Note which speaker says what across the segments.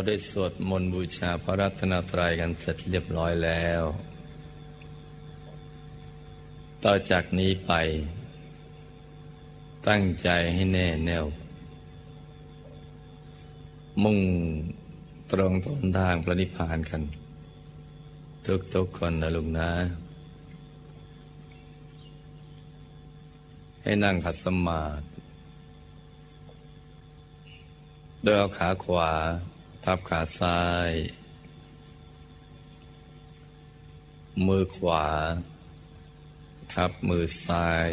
Speaker 1: เราได้สวดมนต์บูชาพระรัตนตรัยกันเสร็จเรียบร้อยแล้ว ต่อจากนี้ไป ตั้งใจให้แน่แน่ว มุ่งตรงต้นทางพระนิพพานกัน ทุกๆคนนะลุงนะ ให้นั่งขัดสมาธิโดยเอาขาขวา ทับขาซ้าย มือขวา ทับมือซ้าย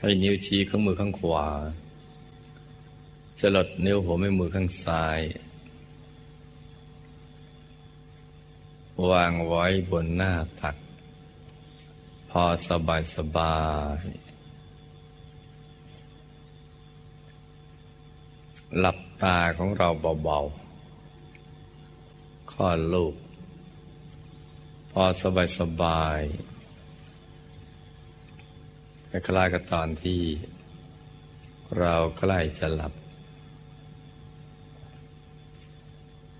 Speaker 1: ให้นิ้วชี้ข้างมือข้างขวาจะหลดนิ้วหัวแม่มือข้างซ้าย วางไว้บนหน้าตัก พอสบายสบาย หลับตาของเราเบาๆคลอดลูก พอสบายสบายคล้ายกับตอนที่ เราใกล้จะหลับ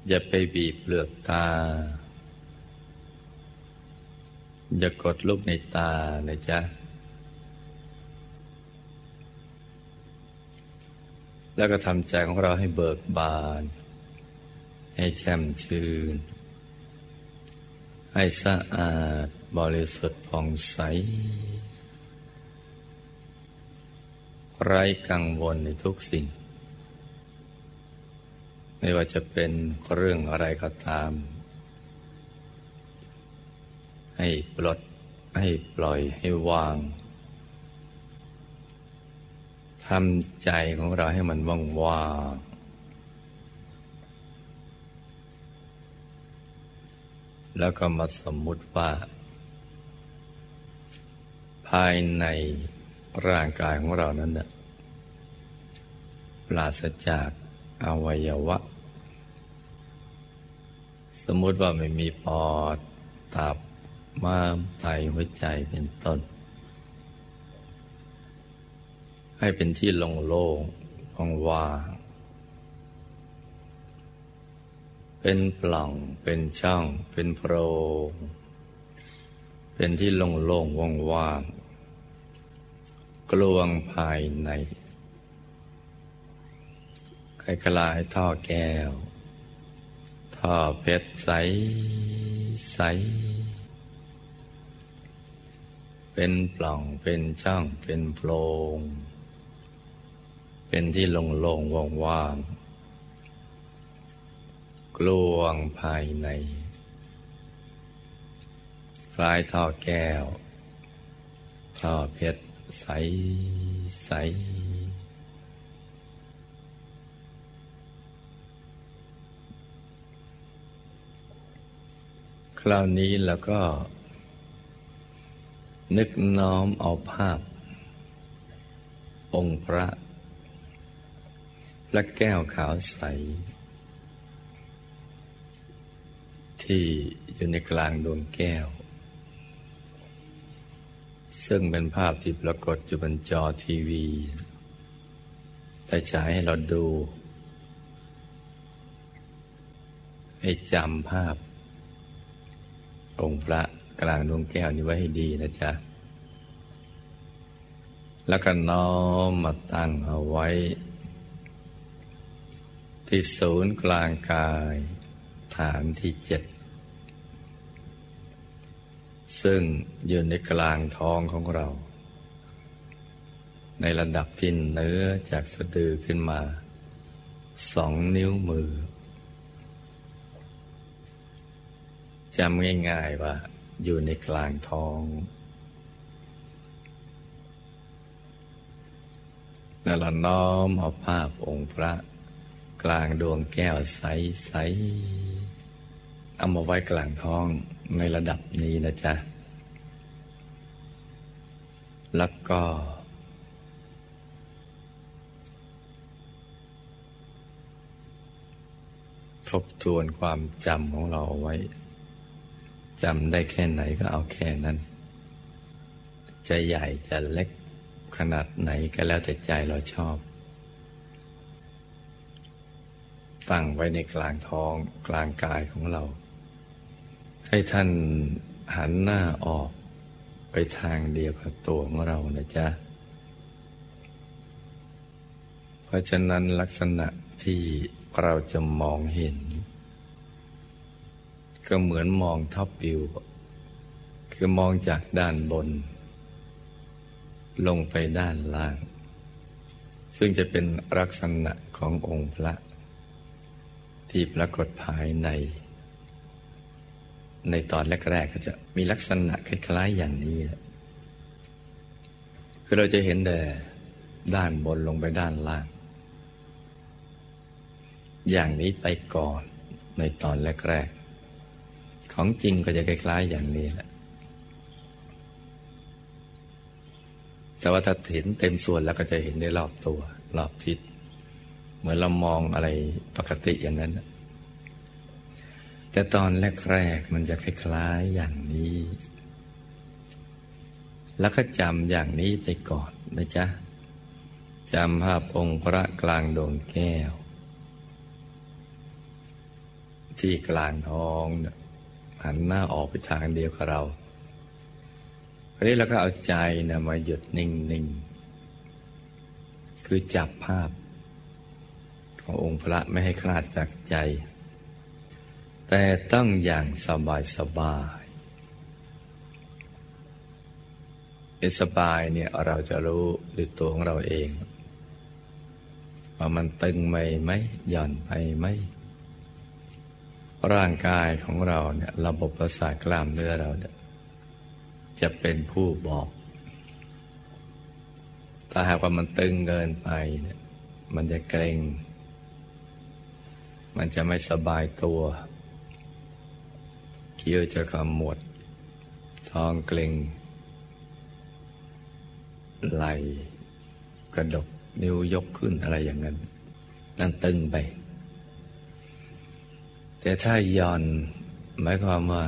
Speaker 1: อย่าไปบีบเปลือกตา อย่ากดลูกในตานะจ๊ะ แล้วก็ทำใจของเราให้เบิกบาน ให้แช่มชื่น ให้สะอาดบริสุทธิ์ผ่องใส ไร้กังวลในทุกสิ่ง ไม่ว่าจะเป็นเรื่องอะไรก็ตาม ให้ปลดให้ปล่อยให้วาง ทำใจของเราให้มันว่างว่างแล้วก็มาสมมุติว่า ภายในร่างกายของเรานั้นนะปราศจากอวัยวะ สมมุติว่าไม่มีปอด ตับม้ามไตหัวใจเป็นต้น ให้เป็นที่โล่งโล่งว่างเป็นปล่อง เป็นช่อง เป็นโพรง เป็นที่โล่งโล่งว่างว่างกลวงภายในคล้ายท่อแก้ว ท่อเพชรใสใส เป็นปล่อง เป็นช่อง เป็นโพรง เป็นที่โล่งๆว่างๆกลวงภายใน คล้ายท่อแก้ว ท่อเพชรใสใสคราวนี้แล้วก็ นึกน้อมเอาภาพ องค์พระ และแก้วขาวใส ที่อยู่ในกลางดวงแก้ว ซึ่งเป็นภาพที่ปรากฏอยู่บนจอทีวี แต่ฉายให้เราดู ให้จำภาพ องค์พระกลางดวงแก้วนี้ไว้ให้ดีนะจ๊ะ แล้วก็น้อมมาตั้งเอาไว้ ที่ศูนย์กลางกาย ฐานที่เจ็ด ซึ่งอยู่ในกลางท้องของเรา ในระดับที่เนื้อจากสะดือขึ้นมาสองนิ้วมือจำง่ายๆว่า อยู่ในกลางท้อง แล้วเราน้อมเอาภาพองค์พระ กลางดวงแก้วใสๆเอามาไว้กลางท้องในระดับนี้นะจ๊ะ แล้วก็ ทบทวนความจำของเราเอาไว้จำได้แค่ไหนก็เอาแค่นั้น จะใหญ่จะเล็กขนาดไหนก็แล้วแต่ใจเราชอบ ตั้งไว้ในกลางท้องกลางกายของเรา ให้ท่านหันหน้าออกไปทางเดียวกับตัวของเรานะจ๊ะ เพราะฉะนั้นลักษณะที่เราจะมองเห็น ก็เหมือนมองท็อปวิว คือมองจากด้านบน ลงไปด้านล่าง ซึ่งจะเป็นลักษณะขององค์พระ ที่ปรากฏภายใน ในตอนแรกๆก็จะมีลักษณะคล้ายๆอย่างนี้ คือเราจะเห็นแต่ด้านบนลงไปด้านล่าง อย่างนี้ไปก่อนในตอนแรกๆ ของจริงก็จะคล้ายๆอย่างนี้แหละ แต่ว่าถ้าเห็นเต็มส่วนแล้วก็จะเห็นได้รอบตัวรอบทิศ เหมือนเรามองอะไรปกติอย่างนั้น แต่ตอนแรกๆมันจะคล้ายๆอย่างนี้ แล้วก็จำอย่างนี้ไปก่อนนะจ๊ะจำภาพองค์พระกลางดวงแก้ว ที่กลางท้องหันหน้าออกไปทางเดียวกับเราคราวนี้เราก็เอาใจนะมาหยุดนิ่งๆ คือจับภาพ ขององค์พระไม่ให้คลาดจากใจ แต่ต้องอย่างสบายสบายสบายเนี่ยเราจะรู้ด้วยตัวของเราเอง ว่ามันตึงไหมไหมหย่อนไปไหมร่างกายของเราเนี่ยระบบประสาทกล้ามเนื้อเราเนี่ยจะเป็นผู้บอก ถ้าหากว่ามันตึงเกินไปเนี่ยมันจะเกร็ง มันจะไม่สบายตัวเคี้ยวจะขมวดท้องเกร็งไหลกระดกนิ้วยกขึ้นอะไรอย่างนั้น นั่นตึงไป แต่ถ้าย่อนหมายความว่า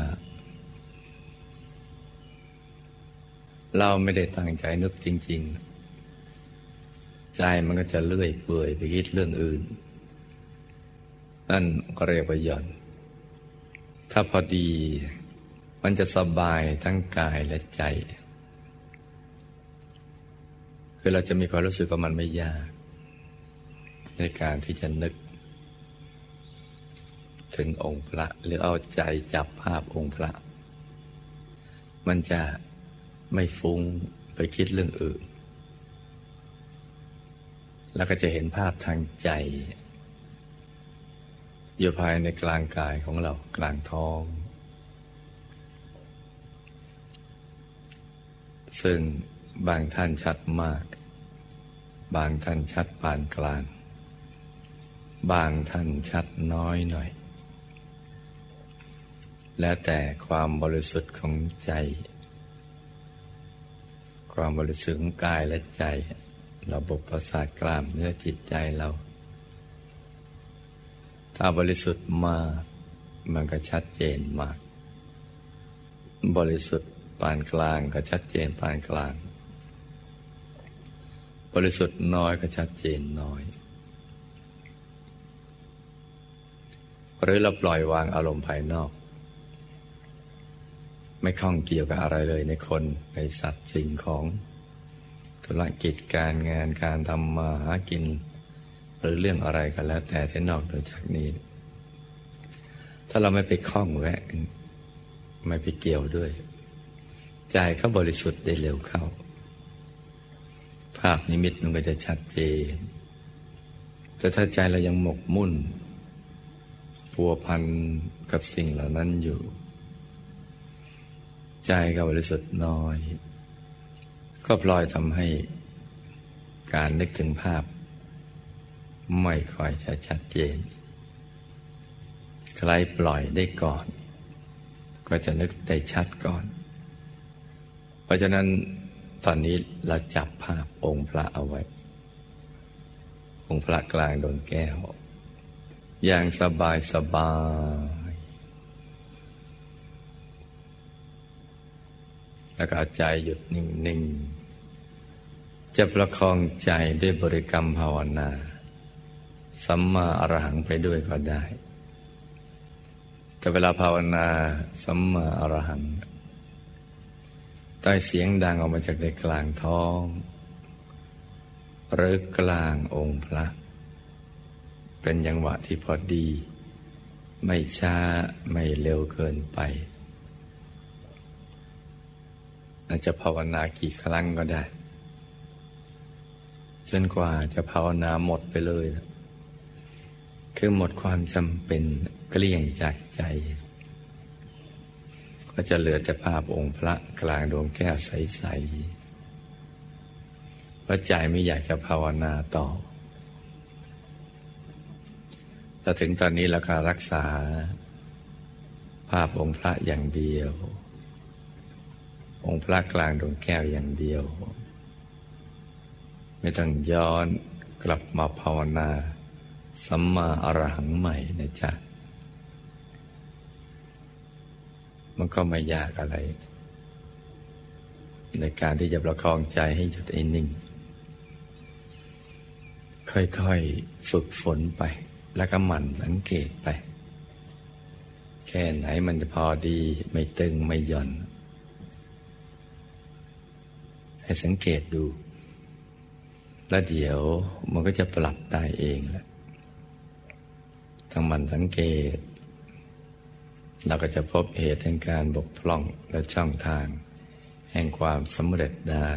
Speaker 1: เราไม่ได้ตั้งใจนึกจริง ๆ ใจมันก็จะเลื่อยเปื่อยไปคิดเรื่องอื่น นั่นก็เรียกว่าย่อน ถ้าพอดีมันจะสบายทั้งกายและใจ คือเราจะมีความรู้สึกว่ามันไม่ยาก ในการที่จะนึก ถึงองค์พระหรือเอาใจจับภาพองค์พระ มันจะไม่ฟุ้งไปคิดเรื่องอื่น แล้วก็จะเห็นภาพทางใจ อยู่ภายในกลางกายของเรากลางท้อง ซึ่งบางท่านชัดมาก บางท่านชัดปานกลาง บางท่านชัดน้อยหน่อย แล้วแต่ความบริสุทธิ์ของใจ ความบริสุทธิ์ของกายและใจ ระบบประสาทกล้ามเนื้อจิตใจเรา ถ้าบริสุทธิ์มากมันก็ชัดเจนมาก บริสุทธิ์ปานกลางก็ชัดเจนปานกลาง บริสุทธิ์น้อยก็ชัดเจนน้อย หรือเราปล่อยวางอารมณ์ภายนอก ไม่ข้องเกี่ยวกับอะไรเลยในคนในสัตว์สิ่งของธุรกิจการงานการทำมาหากิน หรือเรื่องอะไรกันแล้ว แต่ที่นอกโดยจากนี้ ถ้าเราไม่ไปคล้องแวะ ไม่ไปเกี่ยวด้วย ใจก็บริสุทธิ์ได้เร็วเข้า ภาพนิมิตมันก็จะชัดเจน แต่ถ้าใจเรายังหมกมุ่นพัวพันกับสิ่งเหล่านั้นอยู่ ใจก็บริสุทธิ์น้อย ก็ปล่อยทำให้การนึกถึงภาพ ไม่ค่อยจะชัดเจน ใครปล่อยได้ก่อน ก็จะนึกได้ชัดก่อน เพราะฉะนั้นตอนนี้เราจับภาพองค์พระเอาไว้ องค์พระกลางดวงแก้ว อย่างสบายสบายแล้วก็ใจหยุดนิ่ง ๆ จะประคองใจด้วยบริกรรมภาวนา สัมมาอรหังไปด้วยก็ได้ แต่เวลาภาวนาสัมมาอรหังใต้เสียงดังออกมาจากในกลางท้อง หรือกลางองค์พระ เป็นยังหวะที่พอดี ไม่ช้าไม่เร็วเกินไปอาจจะภาวนากี่ครั้งก็ได้ จนกว่าจะภาวนาหมดไปเลยนะ คือหมดความจำเป็นเกลี้ยงจากใจ ก็จะเหลือแต่ภาพองค์พระกลางดวงแก้วใสๆเพราะใจไม่อยากจะภาวนาต่อถ้าถึงตอนนี้เราก็รักษา ภาพองค์พระอย่างเดียว องค์พระกลางดวงแก้วอย่างเดียว ไม่ต้องย้อนกลับมาภาวนา สัมมาอรหังใหม่นะจ๊ะ มันก็ไม่ยากอะไร ในการที่จะประคองใจให้หยุดไอ้นิ่ง ค่อยๆฝึกฝนไป แล้วก็หมั่นสังเกตไป แค่ไหนมันจะพอดีไม่ตึงไม่หย่อน ให้สังเกตดู แล้วเดี๋ยวมันก็จะปรับได้เองแหละ ทั้งมันสังเกต เราก็จะพบเหตุแห่งการบกพร่องและช่องทาง แห่งความสำเร็จได้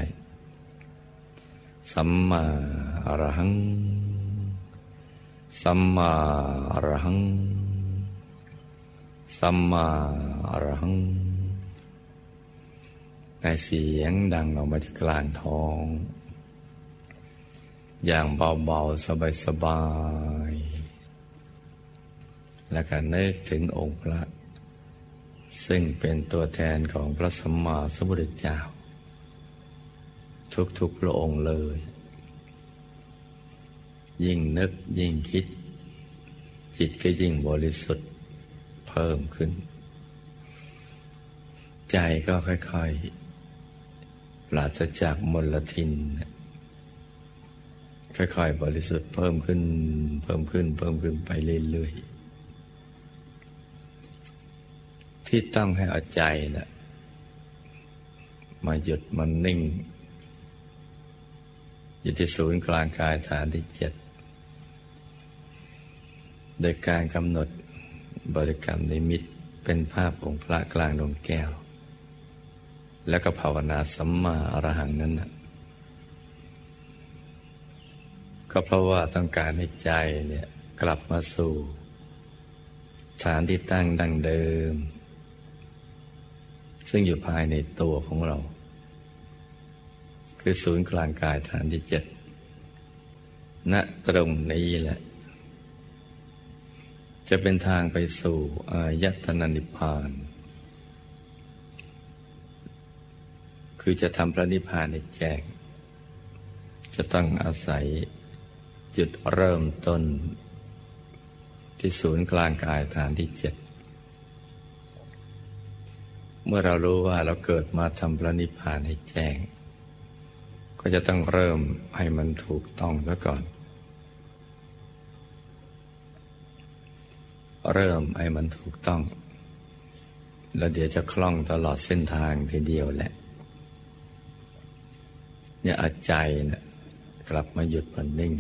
Speaker 1: สัมมาอรหัง สัมมาอรหัง สัมมาอรหังแต่เสียงดังออกมาจากกลางท้อง อย่างเบาๆ สบายๆ แล้วก็นึกถึงองค์พระ ซึ่งเป็นตัวแทนของพระสัมมาสัมพุทธเจ้า ทุกๆพระองค์เลย ยิ่งนึกยิ่งคิด จิตก็ยิ่งบริสุทธิ์เพิ่มขึ้น ใจก็ค่อยๆ ปราศจากมลทินค่อยๆ บริสุทธิ์เพิ่มขึ้น เพิ่มขึ้น เพิ่มขึ้นไปเรื่อยๆ ที่ต้องให้เอาใจนะมาหยุดมันนิ่ง อยู่ที่ศูนย์กลางกายฐานที่เจ็ดโดยการกำหนดบริกรรมนิมิตเป็นภาพองค์พระกลางดวงแก้ว แล้วก็ภาวนาสัมมาอรหังนั้นนะก็เพราะว่าต้องการให้ใจเนี่ยกลับมาสู่ ฐานที่ตั้งดั้งเดิม ซึ่งอยู่ภายในตัวของเรา คือศูนย์กลางกายฐานที่เจ็ดณตรงนี้แหละ จะเป็นทางไปสู่อายตนะนิพพาน คือจะทำพระนิพพานในแจ้งจะต้องอาศัยจุดเริ่มต้น ที่ศูนย์กลางกายฐานที่เจ็ด เมื่อเรารู้ว่าเราเกิดมาทำพระนิพพานให้แจ้ง ก็จะต้องเริ่มให้มันถูกต้องซะก่อน เริ่มให้มันถูกต้อง แล้วเดี๋ยวจะคล่องตลอดเส้นทางทีเดียวแหละเนี่ยอาใจนะกลับมาหยุดมันนิ่ง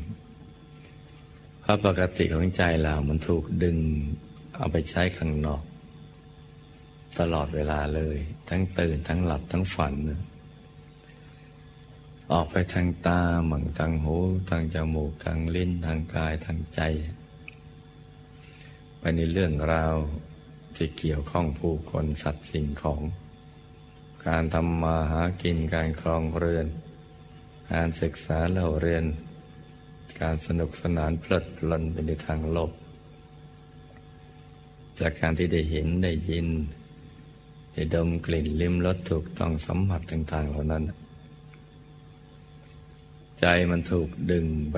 Speaker 1: เพราะปกติของใจเรามันถูกดึงเอาไปใช้ข้างนอก ตลอดเวลาเลย ทั้งตื่นทั้งหลับทั้งฝัน ออกไปทางตาหมั่งทางหูทางจมูกทางลิ้นทางกายทางใจ ไปในเรื่องราวที่เกี่ยวข้องผู้คนสัตว์สิ่งของ การทำมาหากินการครองเรือน การศึกษาเล่าเรียน การสนุกสนานเพลิดเพลินไปในทางโลกจากการที่ได้เห็นได้ยิน ได้ดมกลิ่นลิ้มรสถูกต้องสัมผัสต่าง ๆ เหล่านั้น ใจมันถูกดึงไป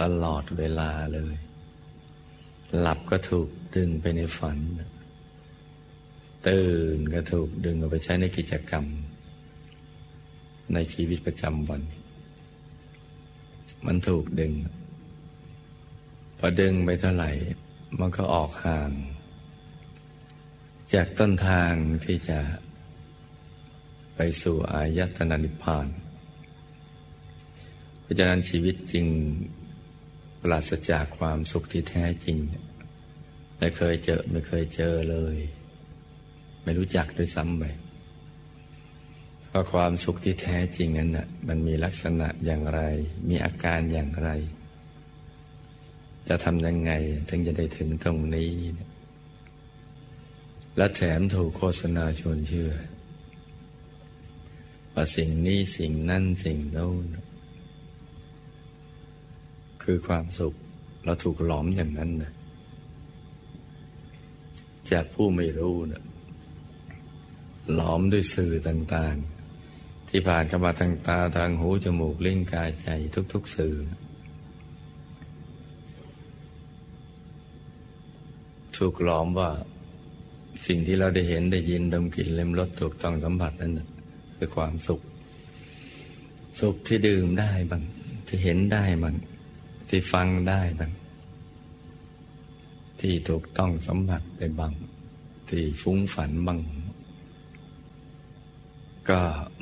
Speaker 1: ตลอดเวลาเลย หลับก็ถูกดึงไปในฝัน ตื่นก็ถูกดึงเอาไปใช้ในกิจกรรม ในชีวิตประจำวัน มันถูกดึง พอดึงไปเท่าไหร่ มันก็ออกห่าง จากต้นทางที่จะไปสู่อายตนะนิพพาน เพราะฉะนั้นชีวิตจริงปราศจากความสุขที่แท้จริง ไม่เคยเจอไม่เคยเจอเลย ไม่รู้จักด้วยซ้ำไปเพราะความสุขที่แท้จริงนั้นนะมันมีลักษณะอย่างไร มีอาการอย่างไร จะทำยังไงถึงจะได้ถึงตรงนี้ และแถมถูกโฆษณาชวนเชื่อ ว่าสิ่งนี้สิ่งนั้นสิ่งโน้นคือความสุขเราถูกหลอมอย่างนั้นนะจากผู้ไม่รู้นะหลอมด้วยสื่อต่างๆ ที่ผ่านเข้ามาทางตาทางหูจมูกลิ้นกายใจทุก ๆ สื่อถูกหลอมว่า สิ่งที่เราได้เห็นได้ยินดมกลิ่นเล็มรสถูกต้องสัมผัสนั้นคือความสุข สุขที่ดื่มได้บ้างที่เห็นได้บ้างที่ฟังได้บ้างที่ถูกต้องสัมผัสได้บ้างที่ฟุ้งฝันบ้างก็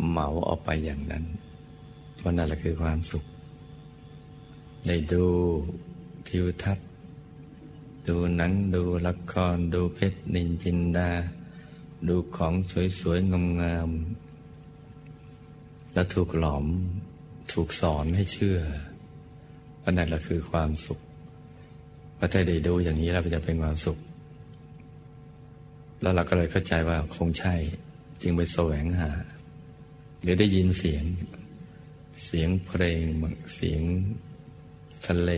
Speaker 1: เหมาออกไปอย่างนั้น เพราะนั่นแหละคือความสุข ได้ดูทิวทัศน์ ดูหนังดูละครดูเพชรนินจินดา ดูของสวยๆงามๆแล้วถูกหลอมถูกสอนให้เชื่อว่านั่นแหละคือความสุขพอถ้าได้ดูอย่างนี้เราจะเป็นความสุข แล้วเราก็เลยเข้าใจว่าคงใช่ จึงไปแสวงหา หรือได้ยินเสียง เสียงเพลงเสียงทะเล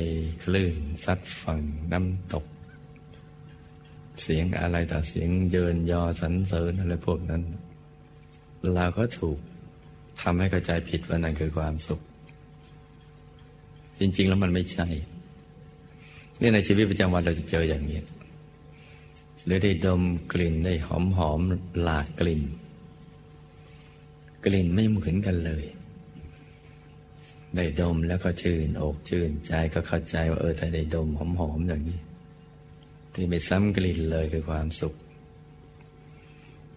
Speaker 1: คลื่นซัดฝั่งน้ำตก เสียงอะไรต่อเสียงเยินยอสรรเสริญอะไรพวกนั้น เราก็ถูกทำให้เข้าใจผิดว่านั่นคือความสุข จริง ๆ แล้วมันไม่ใช่นี่ในชีวิตประจำวันเราจะเจออย่างนี้หรือได้ดมกลิ่นได้หอมหอมหลากกลิ่น กลิ่นไม่เหมือนกันเลย ได้ดมแล้วก็ชื่นอกชื่นใจก็เข้าใจว่าเออถ้าได้ดมหอมหอมอย่างนี้ ที่ไม่ซ้ำกลิ่นเลยคือความสุข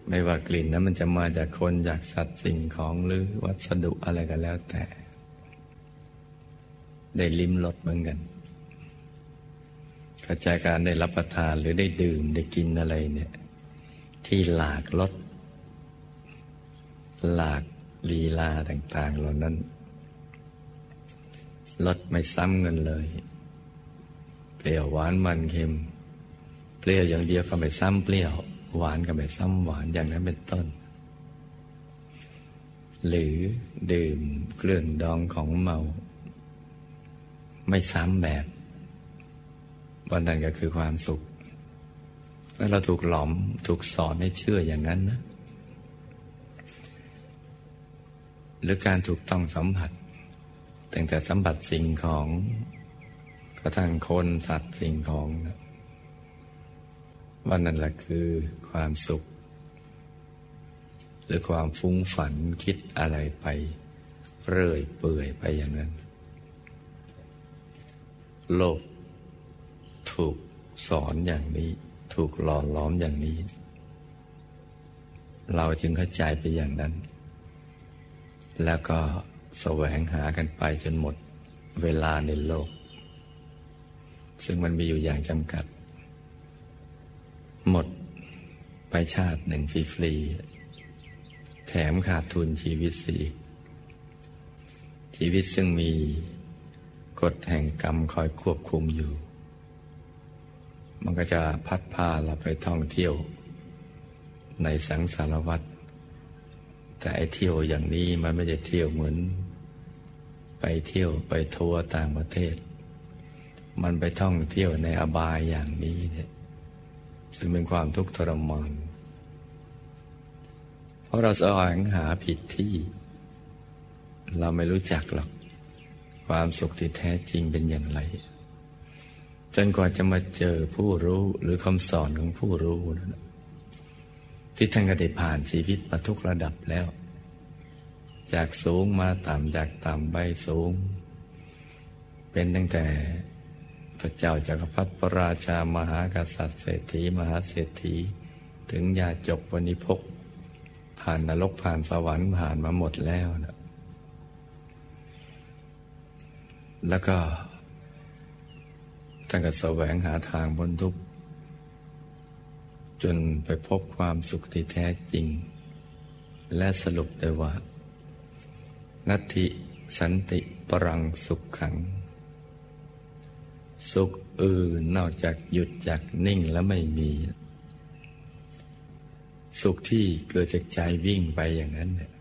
Speaker 1: ไม่ว่ากลิ่นนั้นมันจะมาจากคนจากสัตว์สิ่งของหรือวัสดุอะไรก็แล้วแต่ ได้ลิ้มรสเหมือนกันกระจายการได้รับประทานหรือได้ดื่มได้กินอะไรเนี่ย ที่หลากรสหลากลีลาต่าง ๆ เหล่านั้นรสไม่ซ้ำกันเลย เปรี้ยวหวานมันเค็ม เปรี้ยวอย่างเดียวก็ไม่ซ้ำเปรี้ยว หวานก็ไม่ซ้ำหวานอย่างนั้นเป็นต้น หรือดื่มเครื่องดองของเมา ไม่ซ้ำแบบวันนั้นก็คือความสุข แล้วเราถูกหลอมถูกสอนให้เชื่ออย่างนั้นนะ หรือการถูกต้องสัมผัสตั้งแต่สัมผัสสิ่งของกระทั่งคนสัตว์สิ่งของนะ วันนั้นแหละคือความสุข หรือความฟุ้งฝันคิดอะไรไป เรื่อยเปื่อยไปอย่างนั้น โลก ถูกสอนอย่างนี้ ถูกหล่อล้อมอย่างนี้ เราจึงเข้าใจไปอย่างนั้น แล้วก็แสวงหากันไปจนหมดเวลาในโลก ซึ่งมันมีอยู่อย่างจำกัด หมดไปชาติหนึ่งฟรีๆแถมขาดทุนชีวิตสีชีวิตซึ่งมีกฎแห่งกรรมคอยควบคุมอยู่ มันก็จะพัดพาเราไปท่องเที่ยว ในสังสารวัฏแต่ไอเที่ยวอย่างนี้มันไม่ได้เที่ยวเหมือน ไปเที่ยวไปทัวร์ต่างประเทศ มันไปท่องเที่ยวในอบายอย่างนี้เนี่ย ซึ่งเป็นความทุกข์ทรมานเพราะเราแสวงหาผิดที่ เราไม่รู้จักหรอก ความสุขที่แท้จริงเป็นอย่างไร จนกว่าจะมาเจอผู้รู้หรือคำสอนของผู้รู้นั่นที่ท่านก็ได้ผ่านชีวิตมาทุกระดับแล้ว จากสูงมาต่ำจากต่ำไปสูง เป็นตั้งแต่ เจ้าจากักรพรรดิพระราชามหากษัตริย์เศรษฐีมหาเศรษฐี ถึงยาจบวันิพกผ่านนรกผ่านสวรรค์ผ่านมาหมดแล้วนะแล้วก็ท่านก็แสวงหาทางบนทุกจนไปพบความสุขที่แท้จริง และสรุปได้ว่า นัตถิสันติปรังสุขขัง สุขอื่นนอกจากหยุดจากนิ่งแล้วไม่มี สุขที่เกิดจากใจวิ่งไปอย่างนั้นเนี่ย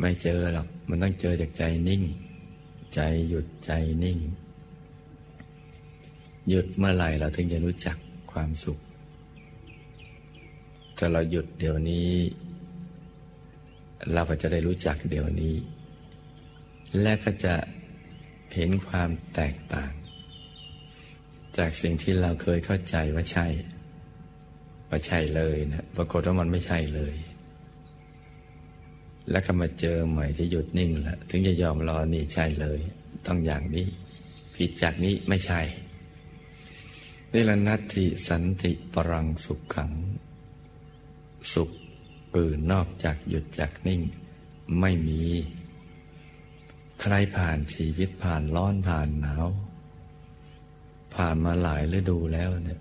Speaker 1: ไม่เจอหรอกมันต้องเจอจากใจนิ่ง ใจหยุดใจนิ่ง หยุดเมื่อไหร่เราถึงจะรู้จักความสุขถ้าเราหยุดเดี๋ยวนี้ เราก็จะได้รู้จักเดี๋ยวนี้ และก็จะเห็นความแตกต่าง จากสิ่งที่เราเคยเข้าใจว่าใช่ ว่าใช่เลยนะปรากฏว่ามันไม่ใช่เลย แล้วก็มาเจอใหม่ที่หยุดนิ่งแล้วถึงจะยอมรอนี่ใช่เลย ต้องอย่างนี้ ผิดจากนี้ไม่ใช่นี่ละนัตติสันติปรังสุขขัง สุขอื่นนอกจากหยุดจากนิ่ง ไม่มี ใครผ่านชีวิตผ่านร้อนผ่านหนาว ผ่านมาหลายฤดูแล้วเนี่ย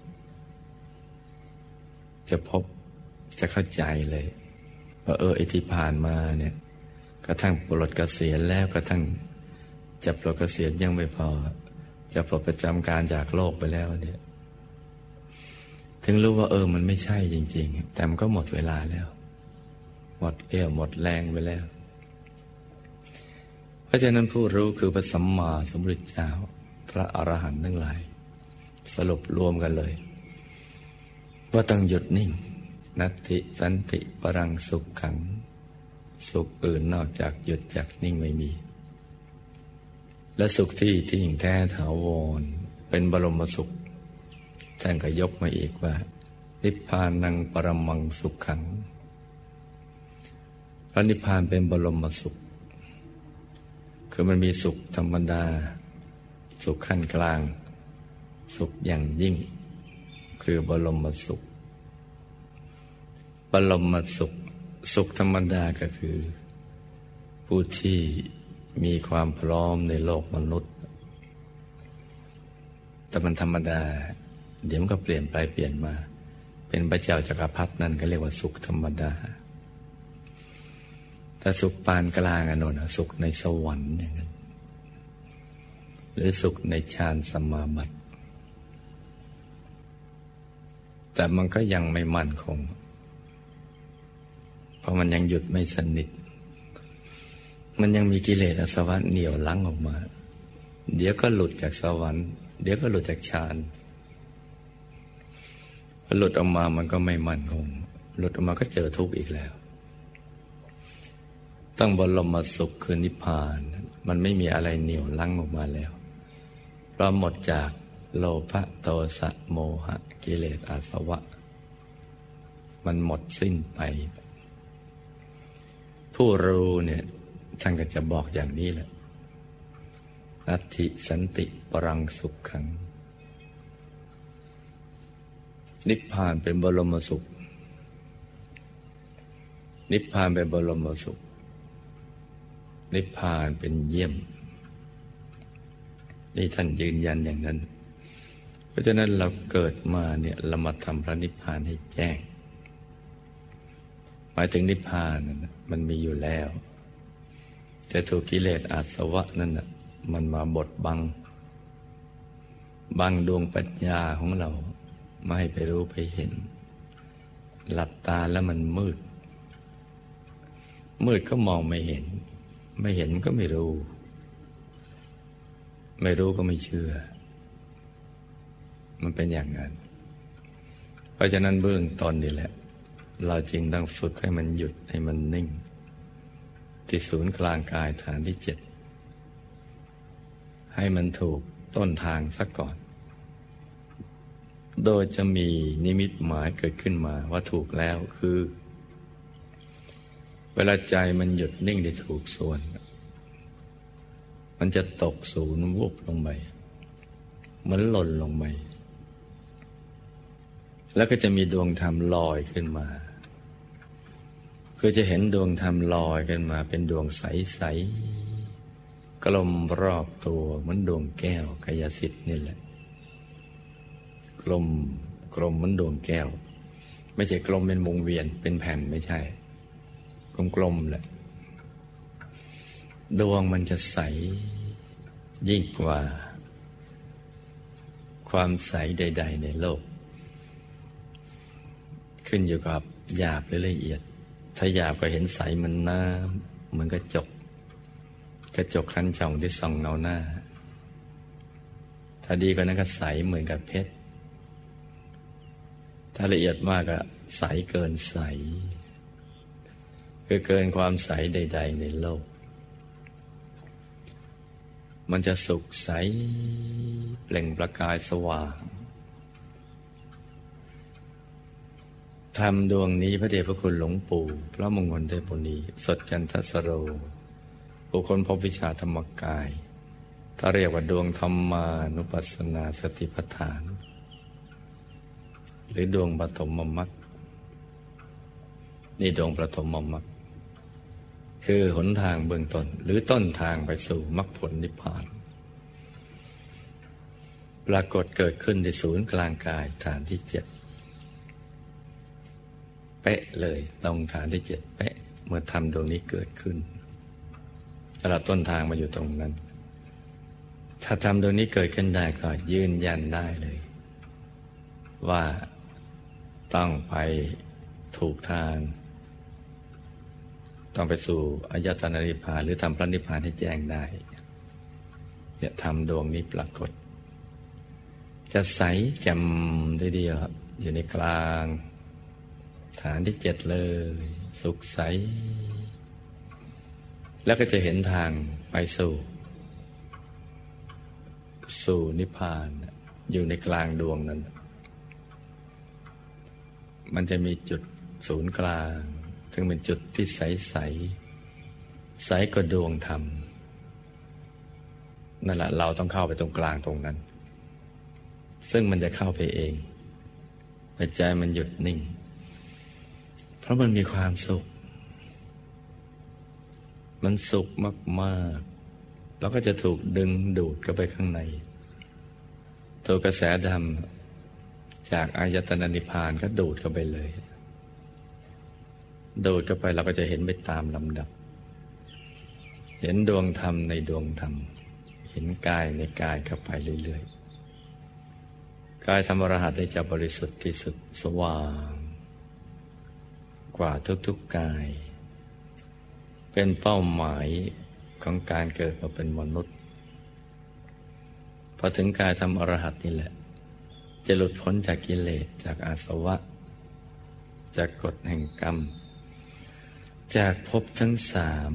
Speaker 1: จะพบจะเข้าใจเลยว่าเออไอที่ผ่านมาเนี่ย กระทั่งปลดเกษียณแล้วกระทั่งจะปลดเกษียณยังไม่พอ จะปลดประจำการจากโลกไปแล้วเนี่ย ถึงรู้ว่าเออมันไม่ใช่จริง ๆ แต่มันก็หมดเวลาแล้ว หมดเรี่ยวหมดแรงไปแล้ว เพราะฉะนั้นผู้รู้คือพระสัมมาสัมพุทธเจ้า พระอรหันต์ทั้งหลาย สรุปรวมกันเลย ว่าต้องหยุดนิ่ง นัตติสันติปรังสุขขัง สุขอื่นนอกจากหยุดจากนิ่งไม่มี และสุขที่ที่งแท้ถาวร เป็นบรมสุขท่านก็ยกมาอีกว่า นิพพานังปรมังสุขขังพระนิพพานเป็นบรมสุข คือมันมีสุขธรรมดา สุขขั้นกลาง สุขอย่างยิ่ง คือบรมสุข บรมสุข สุขธรรมดาก็คือ ผู้ที่มีความพร้อมในโลกมนุษย์ แต่มันธรรมดา เดี๋ยวมันก็เปลี่ยนไปเปลี่ยนมา เป็นพระเจ้าจักรพรรดินั่นก็เรียกว่าสุขธรรมดาแต่สุขปานกลางอนนสุขในสวรรค์อย่างนั้น หรือสุขในฌานสมาบัติ แต่มันก็ยังไม่มั่นคง เพราะมันยังหยุดไม่สนิท มันยังมีกิเลสอสวรรค์เหนี่ยวลังออกมา เดี๋ยวก็หลุดจากสวรรค์ เดี๋ยวก็หลุดจากฌานหลุดออกมามันก็ไม่มั่นคง หลุดออกมาก็เจอทุกข์อีกแล้ว ตั้งบรมสุขคือนิพพาน มันไม่มีอะไรเหนียวลังออกมาแล้วเราหมดจาก โลภะโทสะโมหะ กิเลสอาสวะ มันหมดสิ้นไป ผู้รู้เนี่ยท่านก็จะบอกอย่างนี้แหละนัตถิสันติปรังสุขขัง นิพพานเป็นบรมสุข นิพพานเป็นบรมสุข นิพพานเป็นเยี่ยม นี่ท่านยืนยันอย่างนั้น เพราะฉะนั้นเราเกิดมาเนี่ยเรามาทำพระนิพพานให้แจ้ง หมายถึงนิพพานมันมีอยู่แล้ว แต่ถูกกิเลสอาสวะนั่นน่ะมันมาบดบัง บังดวงปัญญาของเรา ไม่ให้ไปรู้ไปเห็น หลับตาแล้วมันมืด มืดก็มองไม่เห็น ไม่เห็นก็ไม่รู้ ไม่รู้ก็ไม่เชื่อ มันเป็นอย่างนั้น เพราะฉะนั้นเบื้องตอนนี่แหละ เราจริงต้องฝึกให้มันหยุดให้มันนิ่ง ที่ศูนย์กลางกายฐานที่เจ็ดให้มันถูกต้นทางซะก่อน โดยจะมีนิมิตหมายเกิดขึ้นมาว่าถูกแล้วคือ เวลาใจมันหยุดนิ่งได้ถูกส่วน มันมันจะตกศูนย์วุบลงไป เหมือนหล่นลงไป แล้วก็จะมีดวงธรรมลอยขึ้นมา คือจะเห็นดวงธรรมลอยขึ้นมา เป็นดวงใสๆกลมรอบตัวเหมือนดวงแก้วกายสิทธิ์นี่แหละ กลมกลมเหมือนดวงแก้ว ไม่ใช่กลมเป็นวงเวียนเป็นแผ่นไม่ใช่ กลมๆแหละดวงมันจะใสยิ่งกว่า ความใสใด ๆ ในโลก ขึ้นอยู่กับหยาบหรือละเอียด ถ้าหยาบก็เห็นใสเหมือนน้ำเหมือนกระจก กระจกคันช่องที่ส่องเงาหน้า ถ้าดีกว่านั้นก็ใสเหมือนกับเพชร ถ้าละเอียดมากก็ใสเกินใส คือเกินความใสใด ๆ ในโลก มันจะสุขใสเปล่งประกายสว่าง ธรรมดวงนี้พระเดชพระคุณหลวงปู่พระมงคลเทพุณีสดจันทสโรบุคคลพบวิชาธรรมกาย ถ้าเรียกว่าดวงธรรมานุปัสสนาสติปัฏฐาน หรือดวงปฐมมมัคนี่ดวงปฐมมมัคคือหนทางเบื้องต้น หรือต้นทางไปสู่มรรคผลนิพพาน ปรากฏเกิดขึ้นในศูนย์กลางกายฐานที่เจ็ด เป๊ะเลยตรงฐานที่เจ็ดเป๊ะ เมื่อทำดวงนี้เกิดขึ้นตลอดต้นทางมาอยู่ตรงนั้น ถ้าทำดวงนี้เกิดขึ้นได้ก็ยืนยันได้เลย ว่าต้องไปถูกทาง ต้องไปสู่อายตนะนิพพานหรือทำพระนิพพานให้แจ้งได้เนี่ยทำดวงนี้ปรากฏ จะใสจ่มทีเดียวอยู่ในกลาง ฐานที่เจ็ดเลย สุขใส แล้วก็จะเห็นทางไปสู่ สู่นิพพานอยู่ในกลางดวงนั้น มันจะมีจุดศูนย์กลาง ซึ่งเป็นจุดที่ใสใส ใสก็ดวงธรรม นั่นแหละเราต้องเข้าไปตรงกลางตรงนั้น ซึ่งมันจะเข้าไปเองปัจจัยมันหยุดนิ่ง เพราะมันมีความสุข มันสุขมากๆ แล้วก็จะถูกดึงดูดเข้าไปข้างใน ตัวกระแสดำจากอายตนะนิพพานก็ดูดเข้าไปเลย ดูดเข้าไปเราก็จะเห็นไปตามลำดับ เห็นดวงธรรมในดวงธรรม เห็นกายในกายเข้าไปเรื่อยๆกายธรรมรหัสได้จะบริสุทธิ์ที่สุดสว่าง กว่าทุกๆกาย เป็นเป้าหมายของการเกิดมาเป็นมนุษย์ พอถึงกายทำอรหัตนี่แหละ จะหลุดพ้นจากกิเลสจากอาสวะ จากกฎแห่งกรรม จากภพทั้งสาม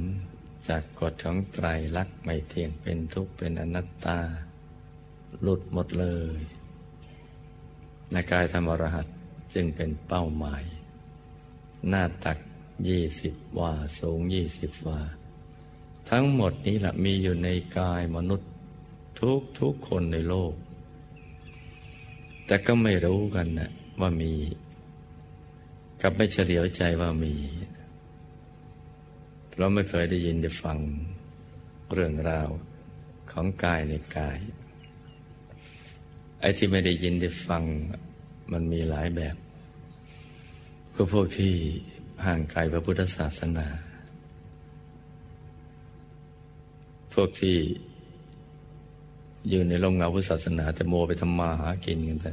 Speaker 1: จากกฎของไตรลักษณ์ไม่เที่ยงเป็นทุกข์เป็นอนัตตา หลุดหมดเลยในกายธรรมรหัสจึงเป็นเป้าหมาย หน้าตักยี่สิบวาสูงยี่สิบวา ทั้งหมดนี้แหละมีอยู่ในกายมนุษย์ ทุกทุกคนในโลก แต่ก็ไม่รู้กันนะว่ามี กับไม่เฉลียวใจว่ามีเพราะไม่เคยได้ยินได้ฟังเรื่องราวของกายในกาย ไอ้ที่ไม่ได้ยินได้ฟังมันมีหลายแบบ ก็พวกที่ห่างไกลพระพุทธศาสนา พวกที่อยู่ในลมเงาพุทธศาสนาแต่โมไปทำมาหากินกันแต่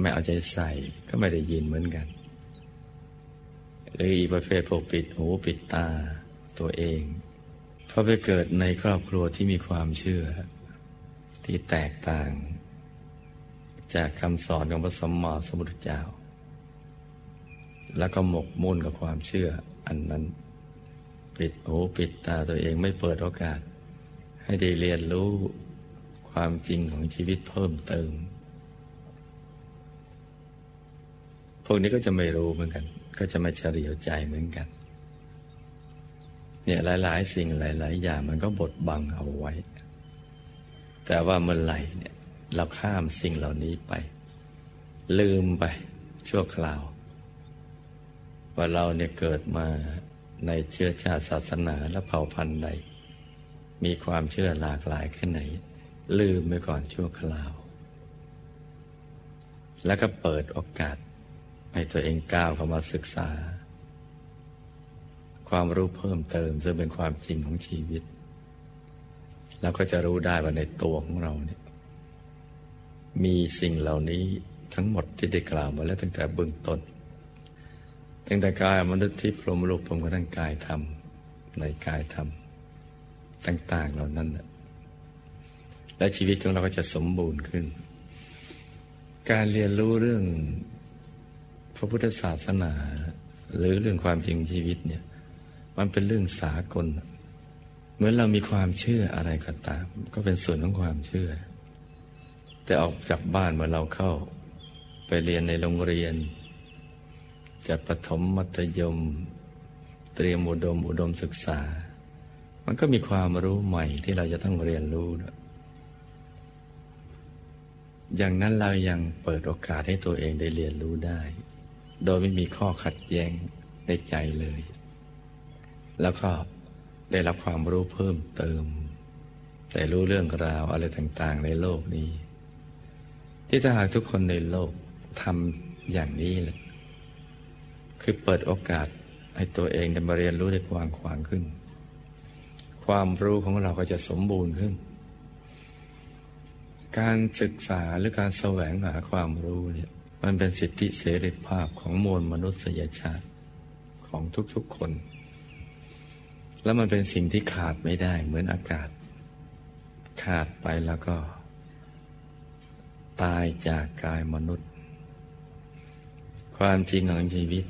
Speaker 1: ไม่เอาใจใส่ก็ไม่ได้ยินเหมือนกันหรืออีประเภทพวกปิดหูปิดตาตัวเองเพราะไปเกิดในครอบครัวที่มีความเชื่อที่แตกต่าง จากคำสอนของพระสัมมาสัมพุทธเจ้า แล้วก็หมกมุ่นกับความเชื่ออันนั้น ปิดหูปิดตาตัวเองไม่เปิดโอกาส ให้ได้เรียนรู้ความจริงของชีวิตเพิ่มเติม พวกนี้ก็จะไม่รู้เหมือนกัน ก็จะไม่เฉลียวใจเหมือนกัน เนี่ยหลาย ๆ สิ่งหลาย ๆ อย่างมันก็บดบังเอาไว้ แต่ว่าเมื่อไหร่เนี่ย เราข้ามสิ่งเหล่านี้ไป ลืมไปชั่วคราว ว่าเราเนี่ยเกิดมาในเชื้อชาติศาสนาและเผ่าพันธุ์ใด มีความเชื่อหลากหลายแค่ไหน ลืมไปก่อนชั่วคราว แล้วก็เปิดโอกาสให้ตัวเองก้าวเข้ามาศึกษา ความรู้เพิ่มเติมซึ่งเป็นความจริงของชีวิตแล้วก็จะรู้ได้ว่าในตัวของเราเนี่ย มีสิ่งเหล่านี้ทั้งหมดที่ได้กล่าวมาแล้วตั้งแต่เบื้องต้น ตั้งแต่กายมนุษย์ที่พรมโลกพรมกระทั่งกายธรรมในกายธรรมต่าง ๆเหล่านั้น และชีวิตของเราก็จะสมบูรณ์ขึ้น การเรียนรู้เรื่องพระพุทธศาสนา หรือเรื่องความจริงชีวิตเนี่ย มันเป็นเรื่องสากล เหมือนเรามีความเชื่ออะไรก็ตาม ก็เป็นส่วนของความเชื่อ แต่ออกจากบ้านเมื่อเราเข้า ไปเรียนในโรงเรียนจะปฐมมัธยม เตรียมอุดมอุดมศึกษา มันก็มีความรู้ใหม่ที่เราจะต้องเรียนรู้อย่างนั้นเรายังเปิดโอกาสให้ตัวเองได้เรียนรู้ได้ โดยไม่มีข้อขัดแย้งในใจเลย แล้วก็ได้รับความรู้เพิ่มเติม แต่รู้เรื่องราวอะไรต่างๆในโลกนี้ ที่ถ้าหากทุกคนในโลกทำอย่างนี้แหละคือเปิดโอกาสให้ตัวเองได้มาเรียนรู้ได้กว้างขวางขึ้น ความรู้ของเราก็จะสมบูรณ์ขึ้น การศึกษาหรือการแสวงหาความรู้เนี่ยมันเป็นสิทธิเสรีภาพของมวลมนุษยชาติของทุกๆคน แล้วมันเป็นสิ่งที่ขาดไม่ได้เหมือนอากาศ ขาดไปแล้วก็ ตายจากกายมนุษย์ ความจริงของชีวิต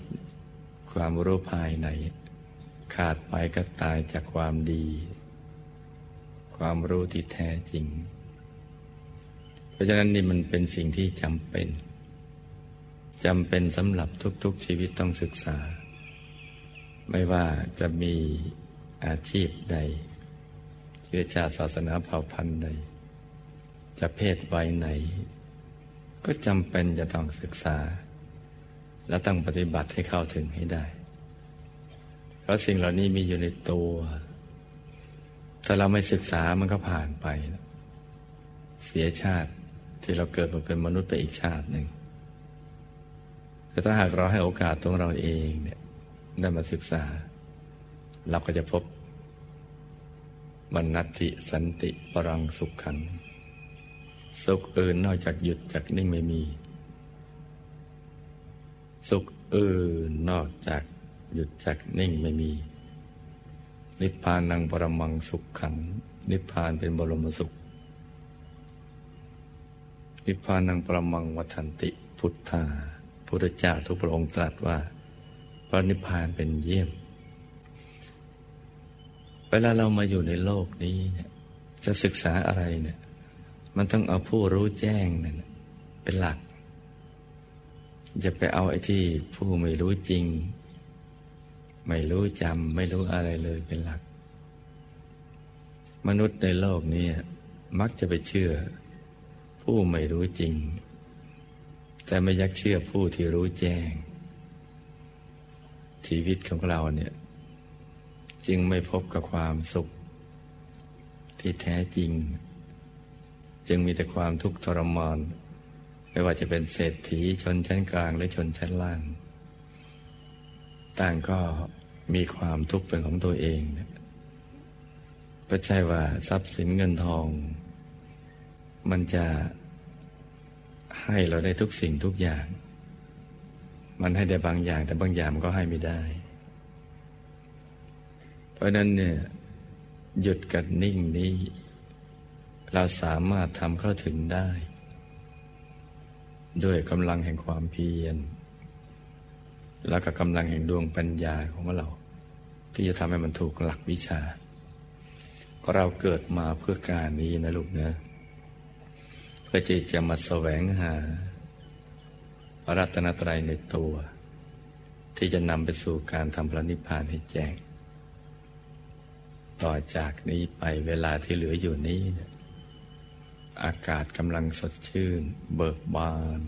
Speaker 1: ความรู้ภายใน ขาดไปก็ตายจากความดี ความรู้ที่แท้จริง เพราะฉะนั้นนี่มันเป็นสิ่งที่จำเป็นจำเป็นสำหรับทุกๆชีวิตต้องศึกษา ไม่ว่าจะมีอาชีพใด เชื้อชาติศาสนาเผ่าพันธุ์ใด จะเพศวัยไหน ก็จำเป็นจะต้องศึกษา และต้องปฏิบัติให้เข้าถึงให้ได้ เพราะสิ่งเหล่านี้มีอยู่ในตัว ถ้าเราไม่ศึกษามันก็ผ่านไป เสียชาติที่เราเกิดมาเป็นมนุษย์ไปอีกชาติหนึ่งแต่ถ้าหากเราให้โอกาสตรงเราเองเนี่ยได้มาศึกษา เราก็จะพบบรรณติสันติปรังสุขขัง สุขอื่นนอกจากหยุดจากนิ่งไม่มี สุขอื่นนอกจากหยุดจากนิ่งไม่มี นิพพานังปรมังสุขขัง นิพพานเป็นบรมสุข นิพพานังปรมังวัฏันติพุทธาพุทธเจ้าทุกพระองค์ตรัสว่า พระนิพพานเป็นเยี่ยม เวลาเรามาอยู่ในโลกนี้เนี่ยจะศึกษาอะไรเนี่ย มันต้องเอาผู้รู้แจ้งนั่นเป็นหลัก จะไปเอาไอ้ที่ผู้ไม่รู้จริง ไม่รู้จำไม่รู้อะไรเลยเป็นหลัก มนุษย์ในโลกนี้มักจะไปเชื่อ ผู้ไม่รู้จริง แต่ไม่ยักเชื่อผู้ที่รู้แจ้ง ชีวิตของเราเนี่ย จึงไม่พบกับความสุข ที่แท้จริง จึงมีแต่ความทุกข์ทรมานไม่ว่าจะเป็นเศรษฐีชนชั้นกลางหรือชนชั้นล่าง ต่างก็มีความทุกข์เป็นของตัวเองไม่ใช่ว่าทรัพย์สินเงินทอง มันจะให้เราได้ทุกสิ่งทุกอย่าง มันให้ได้บางอย่าง แต่บางอย่างมันก็ให้ไม่ได้ เพราะนั้นเนี่ยหยุดกันนิ่งนี้ เราสามารถทำเข้าถึงได้ ด้วยกำลังแห่งความเพียร แล้วก็กำลังแห่งดวงปัญญาของเรา ที่จะทำให้มันถูกหลักวิชาก็เราเกิดมาเพื่อการนี้นะลูกนะเพื่อจะจะมาแสวงหาพระรัตนตรัยในตัว ที่จะนำไปสู่การทำพระนิพพานให้แจ้ง ต่อจากนี้ไปเวลาที่เหลืออยู่นี้ อากาศกำลังสดชื่น เบิกบาน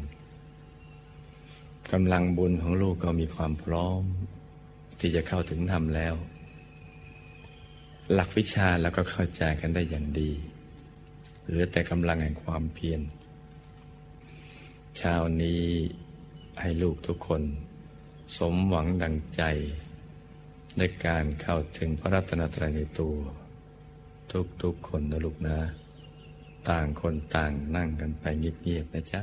Speaker 1: กำลังบุญของลูกก็มีความพร้อม ที่จะเข้าถึงธรรมแล้ว หลักวิชาแล้วก็เข้าใจกันได้อย่างดีเหลือแต่กำลังแห่งความเพียรเช้านี้ให้ลูกทุกคน สมหวังดังใจในการเข้าถึงพระรัตนตรัยในตัว ทุกๆคนนะลูกนะ ต่างคนต่างนั่งกันไปเงียบๆนะจ๊ะ